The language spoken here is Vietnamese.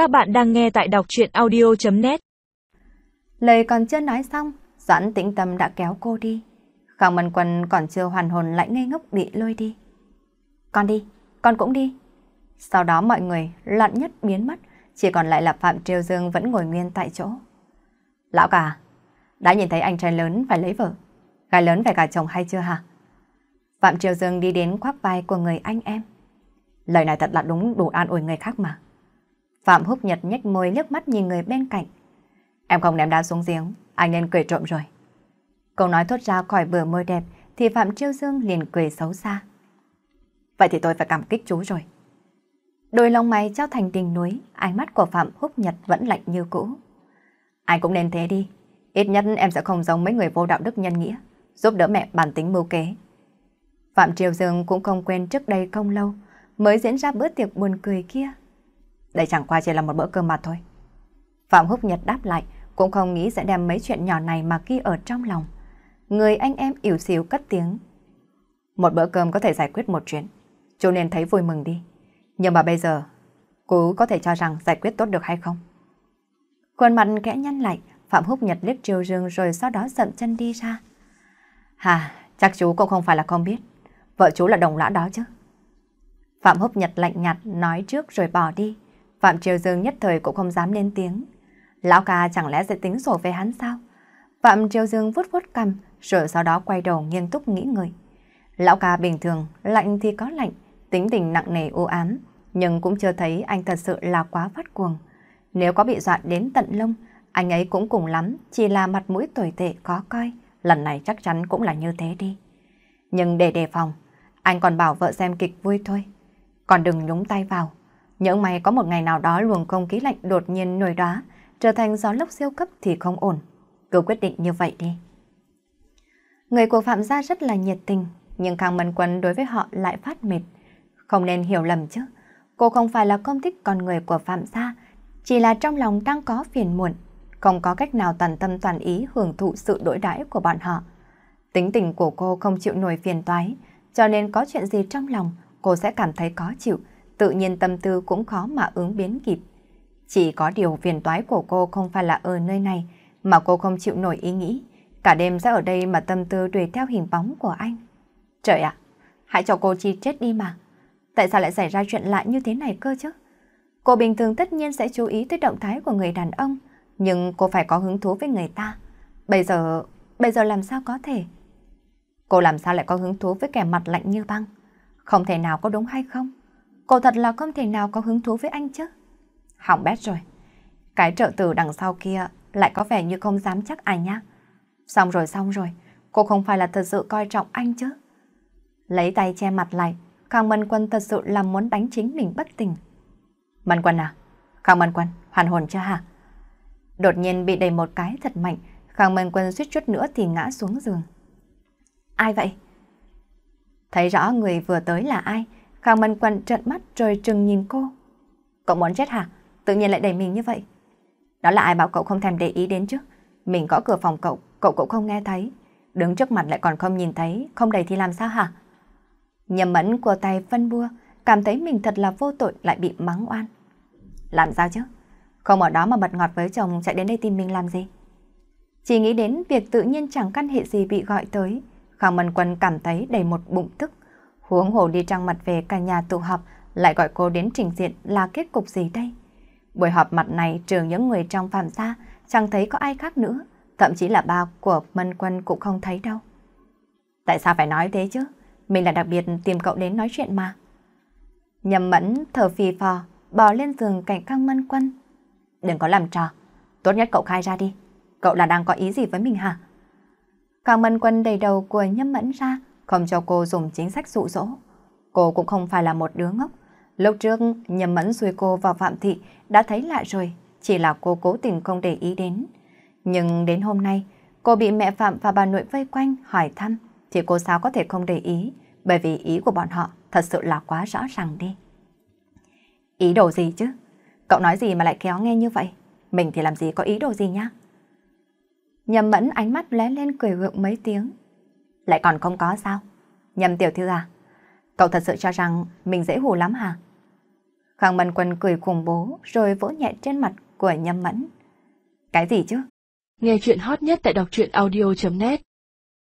Các bạn đang nghe tại đọc chuyện audio.net Lời còn chưa nói xong, Doãn tĩnh tâm đã kéo cô đi. Khang Mân Quân còn chưa hoàn hồn lại ngây ngốc bị lôi đi. Con đi, con cũng đi. Sau đó mọi người loạn nhất biến mất, chỉ còn lại là Phạm Triều Dương vẫn ngồi nguyên tại chỗ. Lão cả, đã nhìn thấy anh trai lớn phải lấy vợ, gái lớn phải cả chồng hay chưa hả? Phạm Triều Dương đi đến khoác vai của người anh em. Lời này thật là đúng đủ an ủi người khác mà. Phạm Húc Nhật nhếch môi liếc mắt nhìn người bên cạnh. Em không ném đá xuống giếng, anh nên cười trộm rồi. Câu nói thốt ra khỏi bờ môi đẹp thì Phạm Chiêu Dương liền cười xấu xa. Vậy thì tôi phải cảm kích chú rồi. Đôi lông mày trao thành tình núi, ánh mắt của Phạm Húc Nhật vẫn lạnh như cũ. Ai cũng nên thế đi. Ít nhất em sẽ không giống mấy người vô đạo đức nhân nghĩa, giúp đỡ mẹ bản tính mưu kế. Phạm Triều Dương cũng không quên trước đây không lâu mới diễn ra bữa tiệc buồn cười kia. Đây chẳng qua chỉ là một bữa cơm mà thôi. Phạm Húc Nhật đáp lại, cũng không nghĩ sẽ đem mấy chuyện nhỏ này mà ghi ở trong lòng. Người anh em ỉu xìu cất tiếng. Một bữa cơm có thể giải quyết một chuyện, chú nên thấy vui mừng đi. Nhưng mà bây giờ, cô có thể cho rằng giải quyết tốt được hay không? Khuôn mặt kẽ nhăn lại, Phạm Húc Nhật liếc Triều Dương rồi sau đó dậm chân đi ra. Hà, chắc chú cũng không phải là không biết. Vợ chú là đồng lã đó chứ. Phạm Húc Nhật lạnh nhạt nói trước rồi bỏ đi. Phạm Triều Dương nhất thời cũng không dám lên tiếng. Lão ca chẳng lẽ sẽ tính sổ về hắn sao? Phạm Triều Dương vuốt vuốt cầm, rồi sau đó quay đầu nghiêm túc nghĩ người. Lão ca bình thường, lạnh thì có lạnh, tính tình nặng nề u ám, nhưng cũng chưa thấy anh thật sự là quá phát cuồng. Nếu có bị dọa đến tận lông, anh ấy cũng cùng lắm, chỉ là mặt mũi tồi tệ có coi, lần này chắc chắn cũng là như thế đi. Nhưng để đề phòng, anh còn bảo vợ xem kịch vui thôi. Còn đừng nhúng tay vào. Những may có một ngày nào đó luồng không khí lạnh đột nhiên nổi đóa, trở thành gió lốc siêu cấp thì không ổn. Cứ quyết định như vậy đi. Người của Phạm gia rất là nhiệt tình, nhưng Khang Mân Quân đối với họ lại phát mệt. Không nên hiểu lầm chứ. Cô không phải là công thích con người của Phạm gia, chỉ là trong lòng đang có phiền muộn, không có cách nào toàn tâm toàn ý hưởng thụ sự đổi đãi của bọn họ. Tính tình của cô không chịu nổi phiền toái, cho nên có chuyện gì trong lòng cô sẽ cảm thấy khó chịu, tự nhiên tâm tư cũng khó mà ứng biến kịp. Chỉ có điều phiền toái của cô không phải là ở nơi này, mà cô không chịu nổi ý nghĩ. Cả đêm sẽ ở đây mà tâm tư đuổi theo hình bóng của anh. Trời ạ, hãy cho cô chi chết đi mà. Tại sao lại xảy ra chuyện lại như thế này cơ chứ? Cô bình thường tất nhiên sẽ chú ý tới động thái của người đàn ông, nhưng cô phải có hứng thú với người ta. Bây giờ, bây giờ làm sao có thể? Cô làm sao lại có hứng thú với kẻ mặt lạnh như băng? Không thể nào có đúng hay không? Cô thật là không thể nào có hứng thú với anh chứ. Hỏng bét rồi. Cái trợ tử đằng sau kia lại có vẻ như không dám chắc ai nhá. Xong rồi xong rồi, cô không phải là thật sự coi trọng anh chứ. Lấy tay che mặt lại, Khang Mân Quân thật sự là muốn đánh chính mình bất tỉnh. Mân Quân à? Khang Mân Quân, hoàn hồn chưa hả? Đột nhiên bị đầy một cái thật mạnh, Khang Mân Quân suýt chút nữa thì ngã xuống giường. Ai vậy? Thấy rõ người vừa tới là ai, Khang Mân Quân trợn mắt rồi trừng nhìn cô. Cậu muốn chết hả? Tự nhiên lại đẩy mình như vậy. Đó là ai bảo cậu không thèm để ý đến chứ? Mình có cửa phòng cậu, cậu cũng không nghe thấy. Đứng trước mặt lại còn không nhìn thấy, không đẩy thì làm sao hả? Nhầm mẫn của tay phân bua, cảm thấy mình thật là vô tội lại bị mắng oan. Làm sao chứ? Không ở đó mà bật ngọt với chồng chạy đến đây tìm mình làm gì? Chỉ nghĩ đến việc tự nhiên chẳng căn hệ gì bị gọi tới, Khang Mân Quân cảm thấy đầy một bụng tức. Huống hồ đi trang mặt về cả nhà tụ họp, lại gọi cô đến trình diện là kết cục gì đây? Buổi họp mặt này trừ những người trong phạm gia, chẳng thấy có ai khác nữa, thậm chí là ba của Mân Quân cũng không thấy đâu. Tại sao phải nói thế chứ? Mình là đặc biệt tìm cậu đến nói chuyện mà. Nhầm mẫn thở phì phò, bò lên giường cạnh căng Mân Quân. Đừng có làm trò, tốt nhất cậu khai ra đi. Cậu là đang có ý gì với mình hả? Càng Mân Quân đầy đầu của nhâm mẫn ra, không cho cô dùng chính sách dụ dỗ. Cô cũng không phải là một đứa ngốc. Lúc trước, nhầm mẫn xuôi cô vào Phạm Thị đã thấy lạ rồi, chỉ là cô cố tình không để ý đến. Nhưng đến hôm nay, cô bị mẹ Phạm và bà nội vây quanh hỏi thăm, thì cô sao có thể không để ý, bởi vì ý của bọn họ thật sự là quá rõ ràng đi. Ý đồ gì chứ? Cậu nói gì mà lại kéo nghe như vậy? Mình thì làm gì có ý đồ gì nhá? Nhầm mẫn ánh mắt lé lên cười gượng mấy tiếng. Lại còn không có sao? Nhầm tiểu thư à? Cậu thật sự cho rằng mình dễ hù lắm hả? Khang Mân Quân cười khủng bố rồi vỗ nhẹ trên mặt của Nhâm Mẫn. Cái gì chứ? Nghe chuyện hot nhất tại đọc truyện audio.net